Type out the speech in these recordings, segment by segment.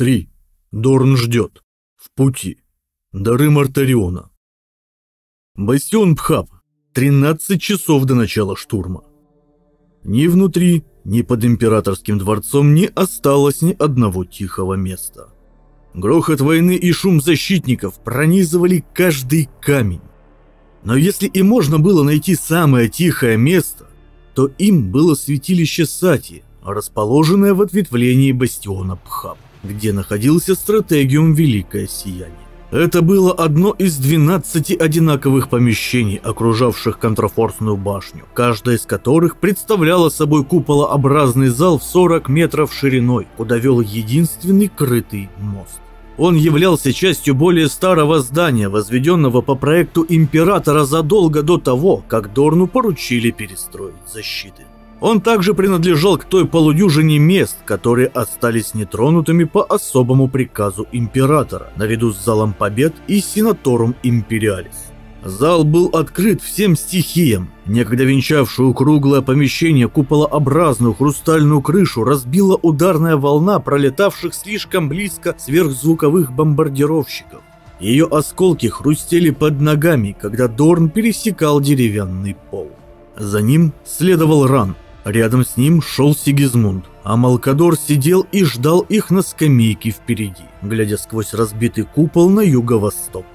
Три. Дорн ждет. В пути. Дары Мартариона. Бастион Пхаб. 13 часов до начала штурма. Ни внутри, ни под императорским дворцом не осталось ни одного тихого места. Грохот войны и шум защитников пронизывали каждый камень. Но если и можно было найти самое тихое место, то им было святилище Сати, расположенное в ответвлении бастиона Пхаб, где находился стратегиум Великое Сияние. Это было одно из 12 одинаковых помещений, окружавших контрафорсную башню, каждая из которых представляла собой куполообразный зал в 40 метров шириной, куда вел единственный крытый мост. Он являлся частью более старого здания, возведенного по проекту императора задолго до того, как Дорну поручили перестроить защиты. Он также принадлежал к той полудюжине мест, которые остались нетронутыми по особому приказу императора, наряду с Залом Побед и Сенаторум Империалис. Зал был открыт всем стихиям. Некогда венчавшую круглое помещение куполообразную хрустальную крышу разбила ударная волна пролетавших слишком близко сверхзвуковых бомбардировщиков. Ее осколки хрустели под ногами, когда Дорн пересекал деревянный пол. За ним следовал Ран, Рядом с ним шел Сигизмунд, а Малкадор сидел и ждал их на скамейке впереди, глядя сквозь разбитый купол на юго-восток.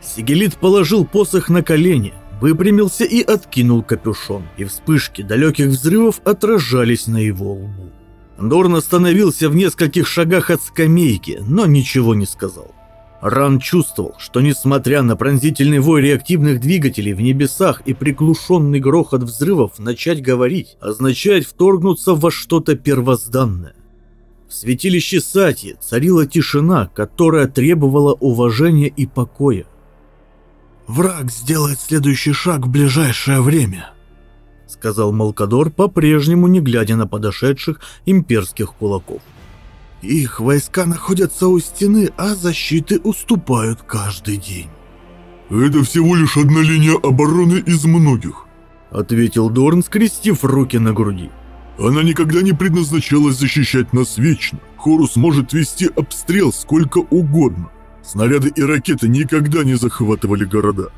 Сигелит положил посох на колени, выпрямился и откинул капюшон, и вспышки далеких взрывов отражались на его лбу. Дорн остановился в нескольких шагах от скамейки, но ничего не сказал. Ран чувствовал, что несмотря на пронзительный вой реактивных двигателей в небесах и приглушенный грохот взрывов, начать говорить означает вторгнуться во что-то первозданное. В святилище Сати царила тишина, которая требовала уважения и покоя. «Враг сделает следующий шаг в ближайшее время», — сказал Малкадор, по-прежнему не глядя на подошедших имперских кулаков. Их войска находятся у стены, а защиты уступают каждый день. «Это всего лишь одна линия обороны из многих», — ответил Дорн, скрестив руки на груди. «Она никогда не предназначалась защищать нас вечно. Хорус может вести обстрел сколько угодно. Снаряды и ракеты никогда не захватывали города».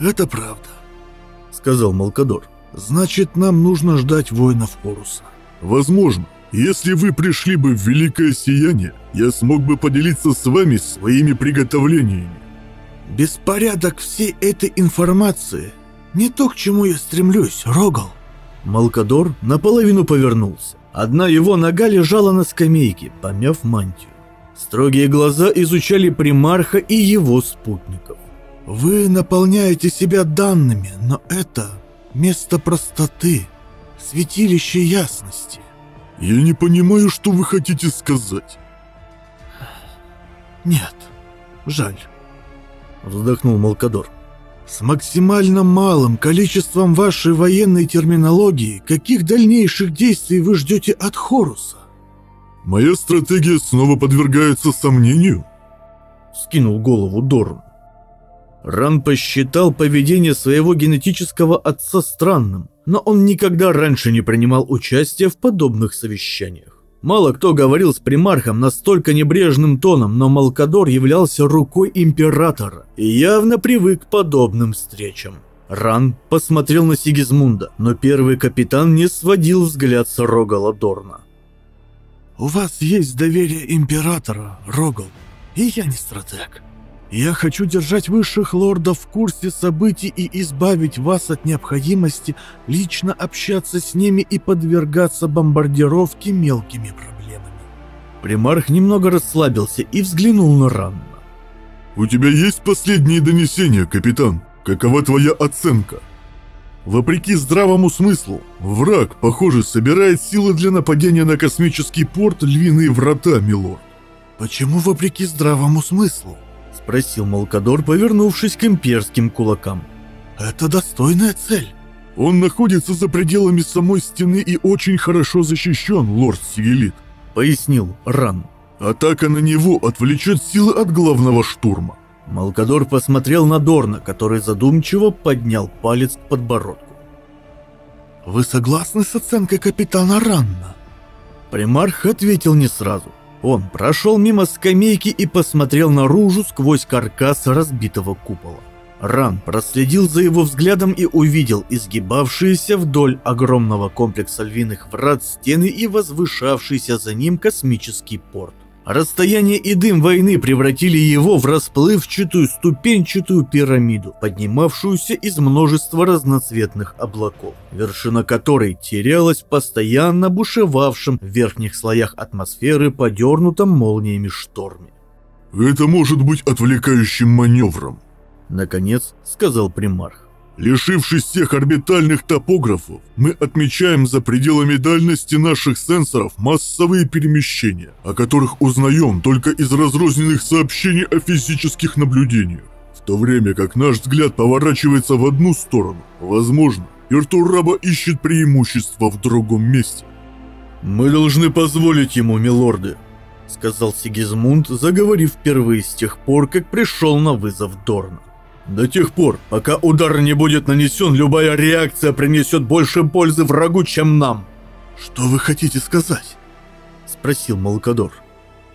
«Это правда», — сказал Малкадор. «Значит, нам нужно ждать воинов Хоруса». «Возможно. Если вы пришли бы в Великое Сияние, я смог бы поделиться с вами своими приготовлениями. Беспорядок всей этой информации не то, к чему я стремлюсь, Рогал. Малкадор наполовину повернулся. Одна его нога лежала на скамейке, помяв мантию. Строгие глаза изучали примарха и его спутников. Вы наполняете себя данными, но это место простоты, святилище ясности. Я не понимаю, что вы хотите сказать. Нет, жаль. Вздохнул Малкадор. С максимально малым количеством вашей военной терминологии, каких дальнейших действий вы ждете от Хоруса? Моя стратегия снова подвергается сомнению? Скинул голову Дорн. Ран посчитал поведение своего генетического отца странным, но он никогда раньше не принимал участия в подобных совещаниях. Мало кто говорил с примархом настолько небрежным тоном, но Малкадор являлся рукой императора и явно привык к подобным встречам. Ран посмотрел на Сигизмунда, но первый капитан не сводил взгляд с Рогала Дорна. «У вас есть доверие императора, Рогал, и я не стратег. Я хочу держать высших лордов в курсе событий и избавить вас от необходимости лично общаться с ними и подвергаться бомбардировке мелкими проблемами. Примарх немного расслабился и взглянул на Ранна. «У тебя есть последние донесения, капитан? Какова твоя оценка?» Вопреки здравому смыслу, враг, похоже, собирает силы для нападения на космический порт Львиные Врата, милорд. Почему вопреки здравому смыслу? — спросил Малкадор, повернувшись к имперским кулакам. «Это достойная цель». «Он находится за пределами самой стены и очень хорошо защищен, лорд Сигелит», — пояснил Ран. «Атака на него отвлечет силы от главного штурма». Малкадор посмотрел на Дорна, который задумчиво поднял палец к подбородку. «Вы согласны с оценкой капитана Ранна?» Примарх ответил не сразу. Он прошел мимо скамейки и посмотрел наружу сквозь каркас разбитого купола. Ран проследил за его взглядом и увидел изгибавшиеся вдоль огромного комплекса львиных врат стены и возвышавшийся за ним космический порт. Расстояние и дым войны превратили его в расплывчатую ступенчатую пирамиду, поднимавшуюся из множества разноцветных облаков, вершина которой терялась в постоянно бушевавшем в верхних слоях атмосферы подернутом молниями шторме. «Это может быть отвлекающим маневром», — наконец сказал примарх. Лишившись всех орбитальных топографов, мы отмечаем за пределами дальности наших сенсоров массовые перемещения, о которых узнаем только из разрозненных сообщений о физических наблюдениях. В то время как наш взгляд поворачивается в одну сторону, возможно, Иртураба ищет преимущество в другом месте. «Мы должны позволить ему, милорды», — сказал Сигизмунд, заговорив впервые с тех пор, как пришел на вызов Дорна. До тех пор, пока удар не будет нанесен, любая реакция принесет больше пользы врагу, чем нам. Что вы хотите сказать? Спросил Малкадор.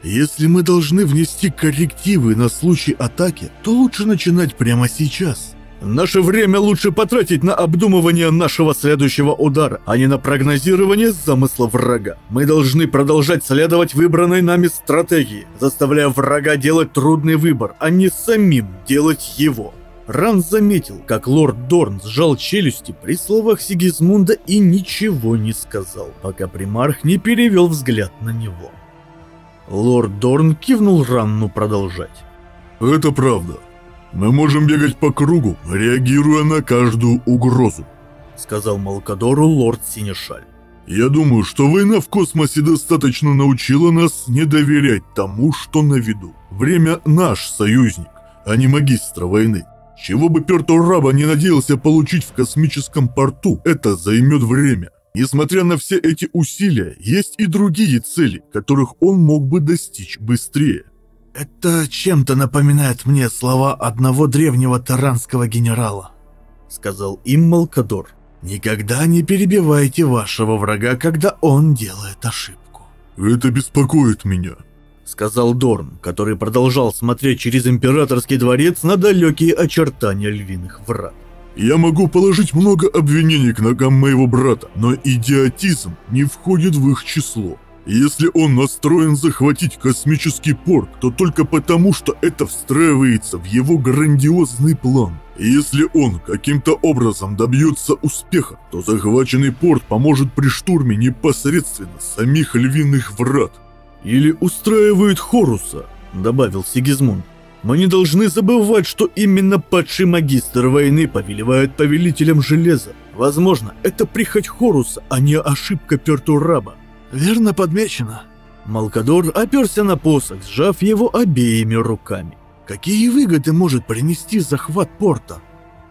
Если мы должны внести коррективы на случай атаки, то лучше начинать прямо сейчас. Наше время лучше потратить на обдумывание нашего следующего удара, а не на прогнозирование замысла врага. Мы должны продолжать следовать выбранной нами стратегии, заставляя врага делать трудный выбор, а не самим делать его. Ран заметил, как лорд Дорн сжал челюсти при словах Сигизмунда и ничего не сказал, пока примарх не перевел взгляд на него. Лорд Дорн кивнул Ранну продолжать. «Это правда. Мы можем бегать по кругу, реагируя на каждую угрозу», сказал Малкадору лорд Синешаль. «Я думаю, что война в космосе достаточно научила нас не доверять тому, что на виду. Время наш союзник, а не магистра войны. Чего бы Пертураба не надеялся получить в космическом порту, это займет время. Несмотря на все эти усилия, есть и другие цели, которых он мог бы достичь быстрее. «Это чем-то напоминает мне слова одного древнего таранского генерала», — сказал им Малкадор. «Никогда не перебивайте вашего врага, когда он делает ошибку». «Это беспокоит меня», сказал Дорн, который продолжал смотреть через императорский дворец на далекие очертания львиных врат. Я могу положить много обвинений к ногам моего брата, но идиотизм не входит в их число. Если он настроен захватить космический порт, то только потому, что это встраивается в его грандиозный план. Если он каким-то образом добьется успеха, то захваченный порт поможет при штурме непосредственно самих львиных врат. «Или устраивает Хоруса», — добавил Сигизмунд. «Мы не должны забывать, что именно падший магистр войны повелевает повелителем железа. Возможно, это прихоть Хоруса, а не ошибка Пертураба». «Верно подмечено». Малкадор оперся на посох, сжав его обеими руками. «Какие выгоды может принести захват порта?»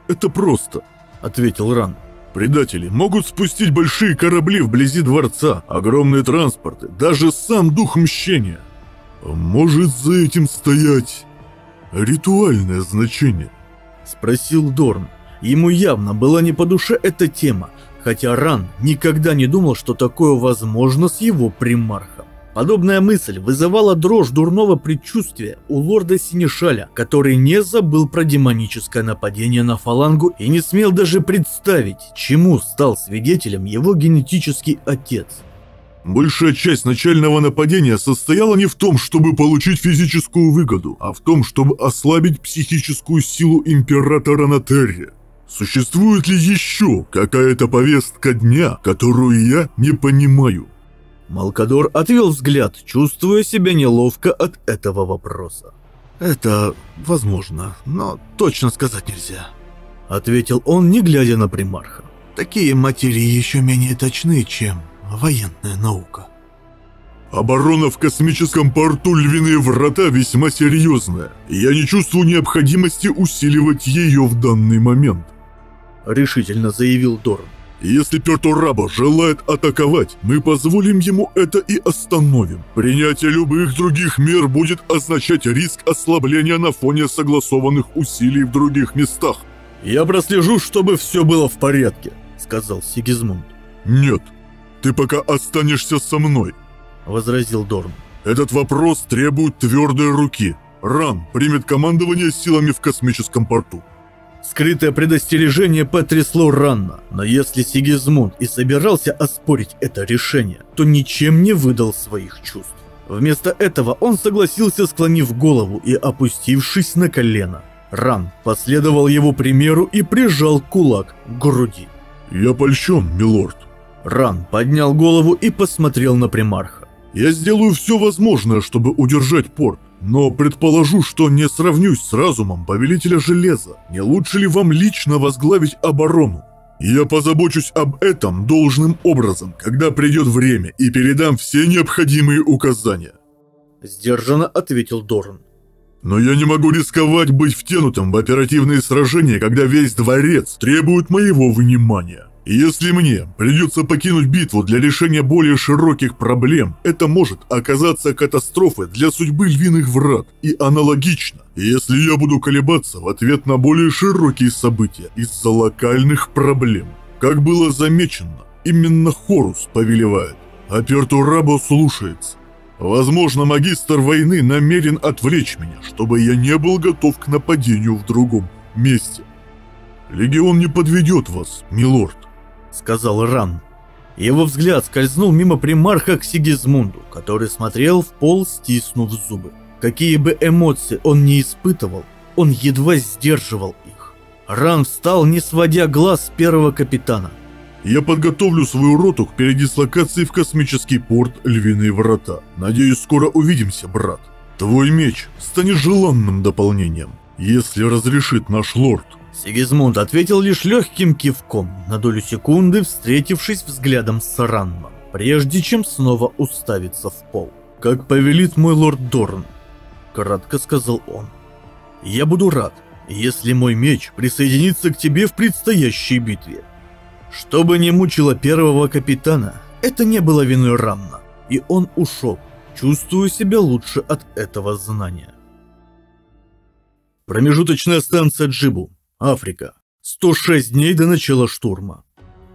«Это просто», — ответил Ран. Предатели могут спустить большие корабли вблизи дворца, огромные транспорты, даже сам дух мщения. Может за этим стоять ритуальное значение? Спросил Дорн. Ему явно была не по душе эта тема, хотя Ран никогда не думал, что такое возможно с его примархом. Подобная мысль вызывала дрожь дурного предчувствия у лорда Синишаля, который не забыл про демоническое нападение на фалангу и не смел даже представить, чему стал свидетелем его генетический отец. Большая часть начального нападения состояла не в том, чтобы получить физическую выгоду, а в том, чтобы ослабить психическую силу императора на Терре. Существует ли еще какая-то повестка дня, которую я не понимаю? Малкадор отвел взгляд, чувствуя себя неловко от этого вопроса. «Это возможно, но точно сказать нельзя», — ответил он, не глядя на примарха. «Такие материи еще менее точны, чем военная наука». Оборона в космическом порту Львиные Врата весьма серьезная, и я не чувствую необходимости усиливать ее в данный момент», — решительно заявил Дорн. Если Пертураба желает атаковать, мы позволим ему это и остановим. Принятие любых других мер будет означать риск ослабления на фоне согласованных усилий в других местах. «Я прослежу, чтобы все было в порядке», — сказал Сигизмунд. «Нет, ты пока останешься со мной», — возразил Дорн. Этот вопрос требует твердой руки. Ран примет командование силами в космическом порту. Скрытое предостережение потрясло Ранна, но если Сигизмунд и собирался оспорить это решение, то ничем не выдал своих чувств. Вместо этого он согласился, склонив голову и опустившись на колено. Ран последовал его примеру и прижал кулак к груди. «Я польщен, милорд». Ран поднял голову и посмотрел на примарха. «Я сделаю все возможное, чтобы удержать порт, но предположу, что не сравнюсь с разумом Повелителя Железа. Не лучше ли вам лично возглавить оборону? Я позабочусь об этом должным образом, когда придет время, и передам все необходимые указания». Сдержанно ответил Дорн. Но я не могу рисковать быть втянутым в оперативные сражения, когда весь дворец требует моего внимания. Если мне придется покинуть битву для решения более широких проблем, это может оказаться катастрофой для судьбы львиных врат. И аналогично, если я буду колебаться в ответ на более широкие события из-за локальных проблем. Как было замечено, именно Хорус повелевает, а Пертурабо слушается. Возможно, магистр войны намерен отвлечь меня, чтобы я не был готов к нападению в другом месте. Легион не подведет вас, милорд, сказал Ран. Его взгляд скользнул мимо примарха к Сигизмунду, который смотрел в пол, стиснув зубы. Какие бы эмоции он ни испытывал, он едва сдерживал их. Ран встал, не сводя глаз с первого капитана – я подготовлю свою роту к передислокации в космический порт Львиные Врата. Надеюсь, скоро увидимся, брат. Твой меч станет желанным дополнением, если разрешит наш лорд. Сигизмунд ответил лишь легким кивком, на долю секунды встретившись взглядом с Ранном, прежде чем снова уставиться в пол. «Как повелит мой лорд Дорн», — кратко сказал он. «Я буду рад, если мой меч присоединится к тебе в предстоящей битве. Что бы ни мучило первого капитана, это не было виной Ранна, и он ушел, чувствуя себя лучше от этого знания. Промежуточная станция Джибу, Африка. 106 дней до начала штурма.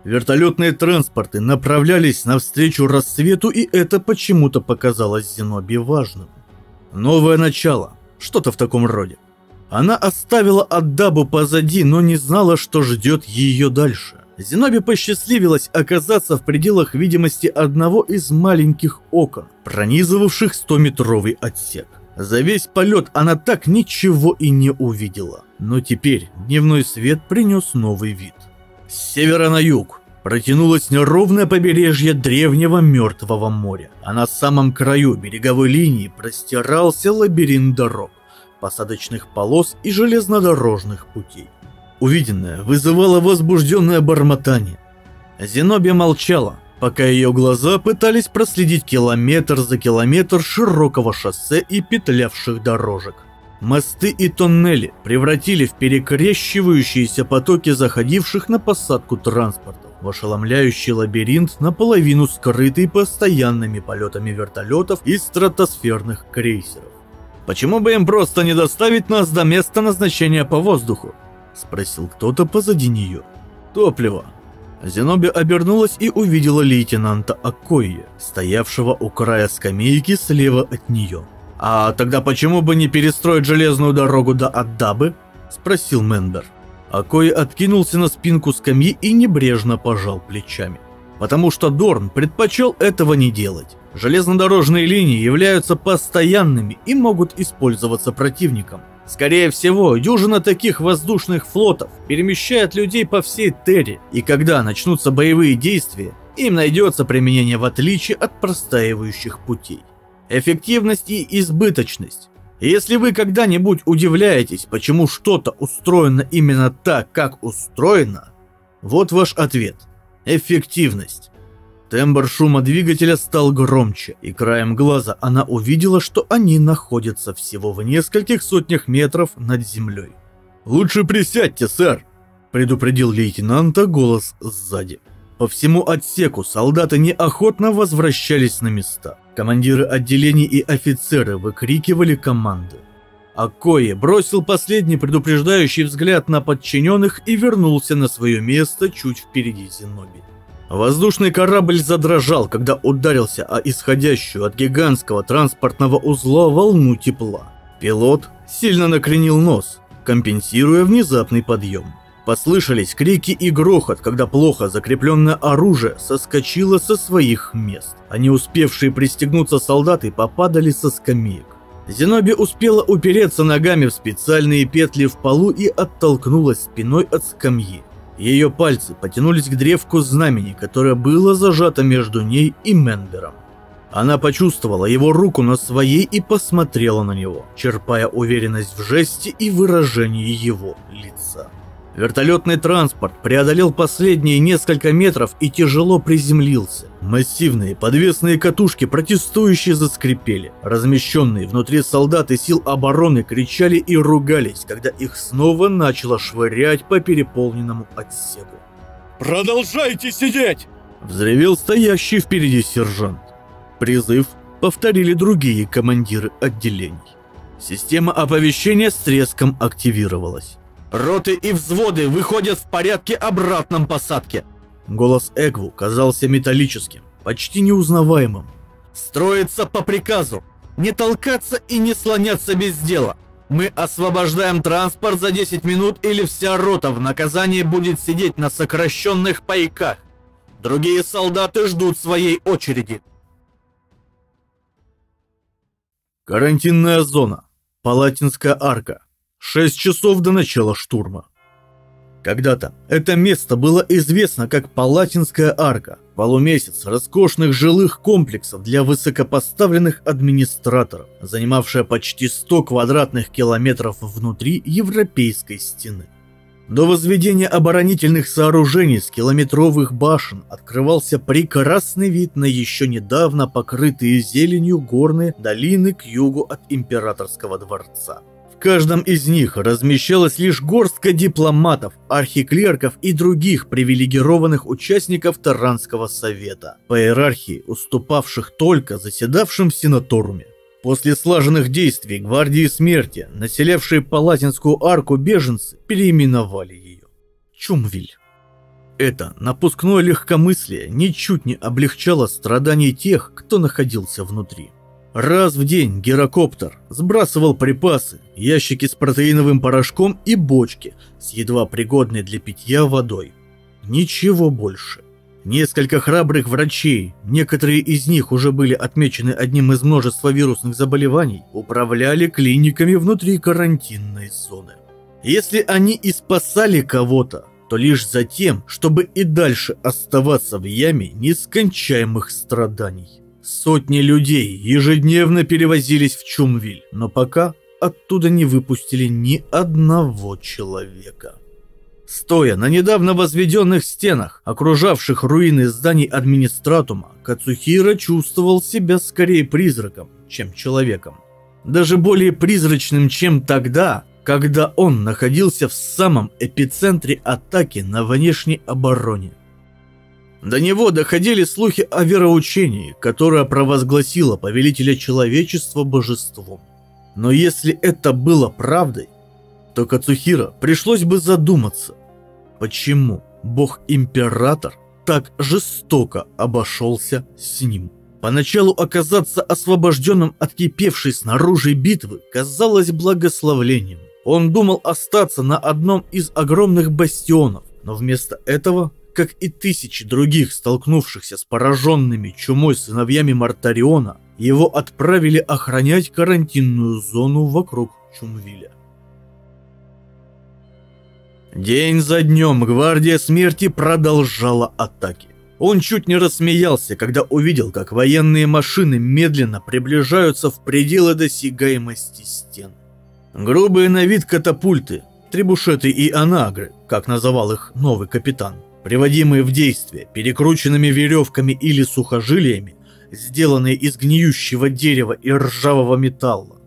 Вертолетные транспорты направлялись навстречу рассвету, и это почему-то показалось Зенобе важным. Новое начало, что-то в таком роде. Она оставила Аддабу позади, но не знала, что ждет ее дальше. Зенобе посчастливилось оказаться в пределах видимости одного из маленьких окон, пронизывавших 100-метровый отсек. За весь полет она так ничего и не увидела. Но теперь дневной свет принес новый вид. С севера на юг протянулось неровное побережье древнего мертвого моря, а на самом краю береговой линии простирался лабиринт дорог, посадочных полос и железнодорожных путей. Увиденное вызывало возбужденное бормотание. Зенобия молчала, пока ее глаза пытались проследить километр за километр широкого шоссе и петлявших дорожек. Мосты и тоннели превратили в перекрещивающиеся потоки заходивших на посадку транспортов в ошеломляющий лабиринт, наполовину скрытый постоянными полетами вертолетов и стратосферных крейсеров. Почему бы им просто не доставить нас до места назначения по воздуху? — спросил кто-то позади нее. «Топливо». Зеноби обернулась и увидела лейтенанта Акои, стоявшего у края скамейки слева от нее. «А тогда почему бы не перестроить железную дорогу до Аддабы?» – спросил Мендер. Акои откинулся на спинку скамьи и небрежно пожал плечами. Потому что Дорн предпочел этого не делать. Железнодорожные линии являются постоянными и могут использоваться противником. Скорее всего, дюжина таких воздушных флотов перемещает людей по всей Терре, и когда начнутся боевые действия, им найдется применение в отличие от простаивающих путей. Эффективность и избыточность. Если вы когда-нибудь удивляетесь, почему что-то устроено именно так, как устроено, вот ваш ответ. Эффективность. Тембр шума двигателя стал громче, и краем глаза она увидела, что они находятся всего в нескольких сотнях метров над землей. «Лучше присядьте, сэр!» – предупредил лейтенанта голос сзади. По всему отсеку солдаты неохотно возвращались на места. Командиры отделений и офицеры выкрикивали команды. Акои бросил последний предупреждающий взгляд на подчиненных и вернулся на свое место чуть впереди Зеноби. Воздушный корабль задрожал, когда ударился о исходящую от гигантского транспортного узла волну тепла. Пилот сильно накренил нос, компенсируя внезапный подъем. Послышались крики и грохот, когда плохо закрепленное оружие соскочило со своих мест, а не успевшие пристегнуться солдаты попадали со скамеек. Зеноби успела упереться ногами в специальные петли в полу и оттолкнулась спиной от скамьи. Ее пальцы потянулись к древку знамени, которое было зажато между ней и Мендером. Она почувствовала его руку на своей и посмотрела на него, черпая уверенность в жесте и выражении его лица. Вертолетный транспорт преодолел последние несколько метров и тяжело приземлился. Массивные подвесные катушки протестующие заскрипели. Размещенные внутри солдаты сил обороны кричали и ругались, когда их снова начало швырять по переполненному отсеку. «Продолжайте сидеть!» – взревел стоящий впереди сержант. Призыв повторили другие командиры отделений. Система оповещения с треском активировалась. Роты и взводы выходят в порядке обратном посадке. Голос Эгву казался металлическим, почти неузнаваемым. Строится по приказу. Не толкаться и не слоняться без дела. Мы освобождаем транспорт за 10 минут или вся рота в наказание будет сидеть на сокращенных пайках. Другие солдаты ждут своей очереди. Карантинная зона. Палатинская арка. Шесть часов до начала штурма. Когда-то это место было известно как Палатинская арка, полумесяц роскошных жилых комплексов для высокопоставленных администраторов, занимавшая почти 100 квадратных километров внутри Европейской стены. До возведения оборонительных сооружений с километровых башен открывался прекрасный вид на еще недавно покрытые зеленью горные долины к югу от императорского дворца каждом из них размещалась лишь горстка дипломатов, архиклерков и других привилегированных участников Таранского совета, по иерархии уступавших только заседавшим в сенаторуме. После слаженных действий гвардии смерти, населявшие Палатинскую арку беженцы, переименовали ее. Чумвиль. Это напускное легкомыслие ничуть не облегчало страданий тех, кто находился внутри. Раз в день гирокоптер сбрасывал припасы, ящики с протеиновым порошком и бочки с едва пригодной для питья водой. Ничего больше. Несколько храбрых врачей, некоторые из них уже были отмечены одним из множества вирусных заболеваний, управляли клиниками внутри карантинной зоны. Если они и спасали кого-то, то лишь за тем, чтобы и дальше оставаться в яме нескончаемых страданий. Сотни людей ежедневно перевозились в Чумвиль, но пока оттуда не выпустили ни одного человека. Стоя на недавно возведенных стенах, окружавших руины зданий администратума, Кацухира чувствовал себя скорее призраком, чем человеком. Даже более призрачным, чем тогда, когда он находился в самом эпицентре атаки на внешней обороне. До него доходили слухи о вероучении, которое провозгласило повелителя человечества божеством. Но если это было правдой, то Кацухира пришлось бы задуматься, почему бог-император так жестоко обошелся с ним. Поначалу оказаться освобожденным от кипевшей снаружи битвы казалось благословлением. Он думал остаться на одном из огромных бастионов, но вместо этого как и тысячи других, столкнувшихся с пораженными чумой сыновьями Мартариона, его отправили охранять карантинную зону вокруг Чумвиля. День за днем Гвардия Смерти продолжала атаки. Он чуть не рассмеялся, когда увидел, как военные машины медленно приближаются в пределы досягаемости стен. Грубые на вид катапульты, требушеты и анагры, как называл их новый капитан, приводимые в действие перекрученными веревками или сухожилиями, сделанные из гниющего дерева и ржавого металла.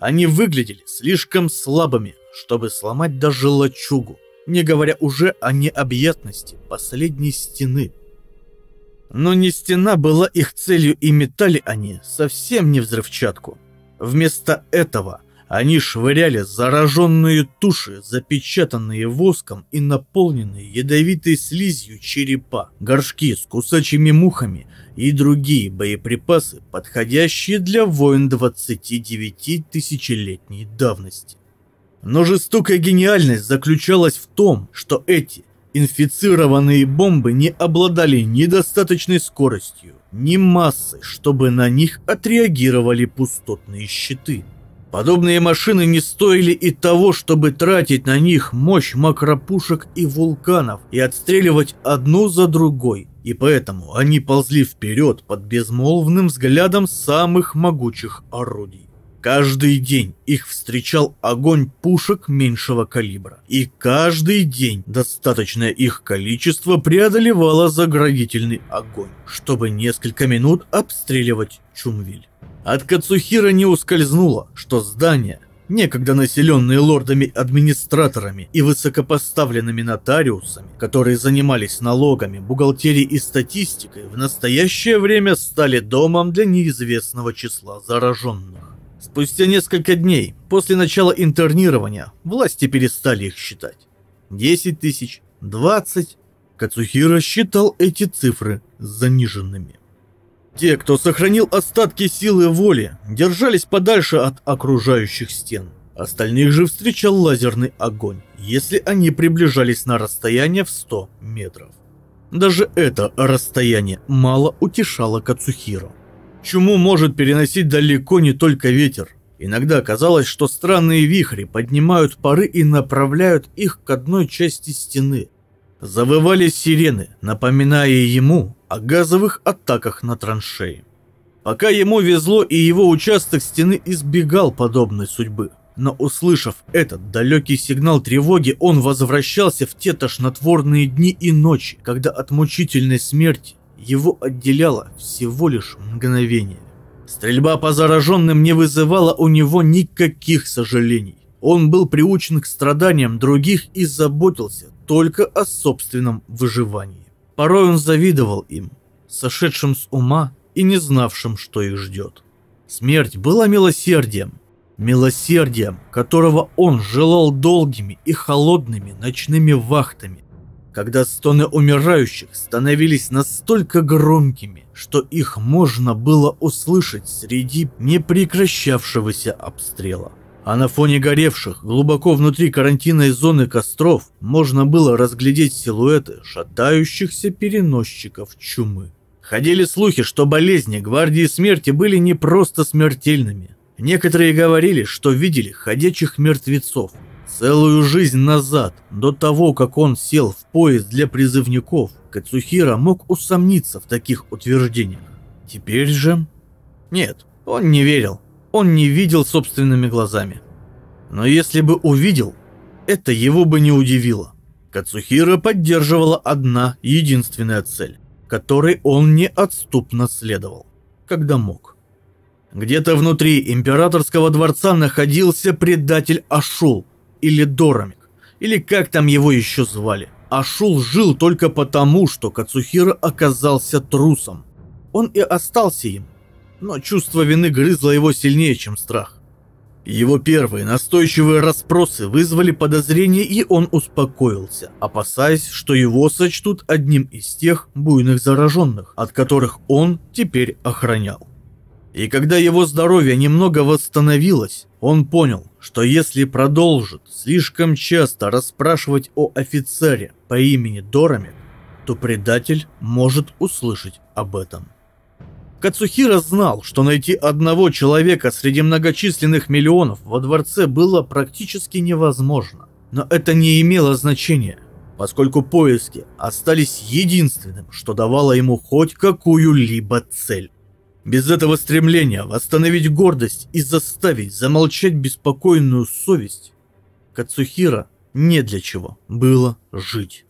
Они выглядели слишком слабыми, чтобы сломать даже лачугу, не говоря уже о необъятности последней стены. Но не стена была их целью и метали они совсем не взрывчатку. Вместо этого Они швыряли зараженные туши, запечатанные воском и наполненные ядовитой слизью черепа, горшки с кусачими мухами и другие боеприпасы, подходящие для войн 29 тысячелетней давности. Но жестокая гениальность заключалась в том, что эти инфицированные бомбы не обладали ни достаточной скоростью, ни массой, чтобы на них отреагировали пустотные щиты. Подобные машины не стоили и того, чтобы тратить на них мощь макропушек и вулканов и отстреливать одну за другой, и поэтому они ползли вперед под безмолвным взглядом самых могучих орудий. Каждый день их встречал огонь пушек меньшего калибра, и каждый день достаточное их количество преодолевало заградительный огонь, чтобы несколько минут обстреливать Чумвиль. От Кацухира не ускользнуло, что здания, некогда населенные лордами-администраторами и высокопоставленными нотариусами, которые занимались налогами, бухгалтерией и статистикой, в настоящее время стали домом для неизвестного числа зараженных. Спустя несколько дней после начала интернирования власти перестали их считать. 10 тысяч, 20. Кацухира считал эти цифры заниженными. Те, кто сохранил остатки силы воли, держались подальше от окружающих стен. Остальных же встречал лазерный огонь, если они приближались на расстояние в 100 метров. Даже это расстояние мало утешало Кацухиру. Чуму может переносить далеко не только ветер. Иногда казалось, что странные вихри поднимают пары и направляют их к одной части стены. Завывали сирены, напоминая ему о газовых атаках на траншеи. Пока ему везло и его участок стены избегал подобной судьбы. Но услышав этот далекий сигнал тревоги, он возвращался в те тошнотворные дни и ночи, когда от мучительной смерти его отделяло всего лишь мгновение. Стрельба по зараженным не вызывала у него никаких сожалений. Он был приучен к страданиям других и заботился только о собственном выживании. Порой он завидовал им, сошедшим с ума и не знавшим, что их ждет. Смерть была милосердием, милосердием, которого он желал долгими и холодными ночными вахтами, когда стоны умирающих становились настолько громкими, что их можно было услышать среди непрекращавшегося обстрела. А на фоне горевших глубоко внутри карантинной зоны костров можно было разглядеть силуэты шатающихся переносчиков чумы. Ходили слухи, что болезни гвардии смерти были не просто смертельными. Некоторые говорили, что видели ходячих мертвецов, Целую жизнь назад, до того, как он сел в поезд для призывников, Кацухира мог усомниться в таких утверждениях. Теперь же... Нет, он не верил. Он не видел собственными глазами. Но если бы увидел, это его бы не удивило. Кацухира поддерживала одна единственная цель, которой он неотступно следовал, когда мог. Где-то внутри императорского дворца находился предатель Ашул, или Дорамик, или как там его еще звали. Ашул жил только потому, что Кацухира оказался трусом. Он и остался им, но чувство вины грызло его сильнее, чем страх. Его первые настойчивые расспросы вызвали подозрение, и он успокоился, опасаясь, что его сочтут одним из тех буйных зараженных, от которых он теперь охранял. И когда его здоровье немного восстановилось, он понял, что если продолжит слишком часто расспрашивать о офицере по имени Дорамик, то предатель может услышать об этом. Кацухира знал, что найти одного человека среди многочисленных миллионов во дворце было практически невозможно. Но это не имело значения, поскольку поиски остались единственным, что давало ему хоть какую-либо цель. Без этого стремления восстановить гордость и заставить замолчать беспокойную совесть, Кацухира не для чего было жить.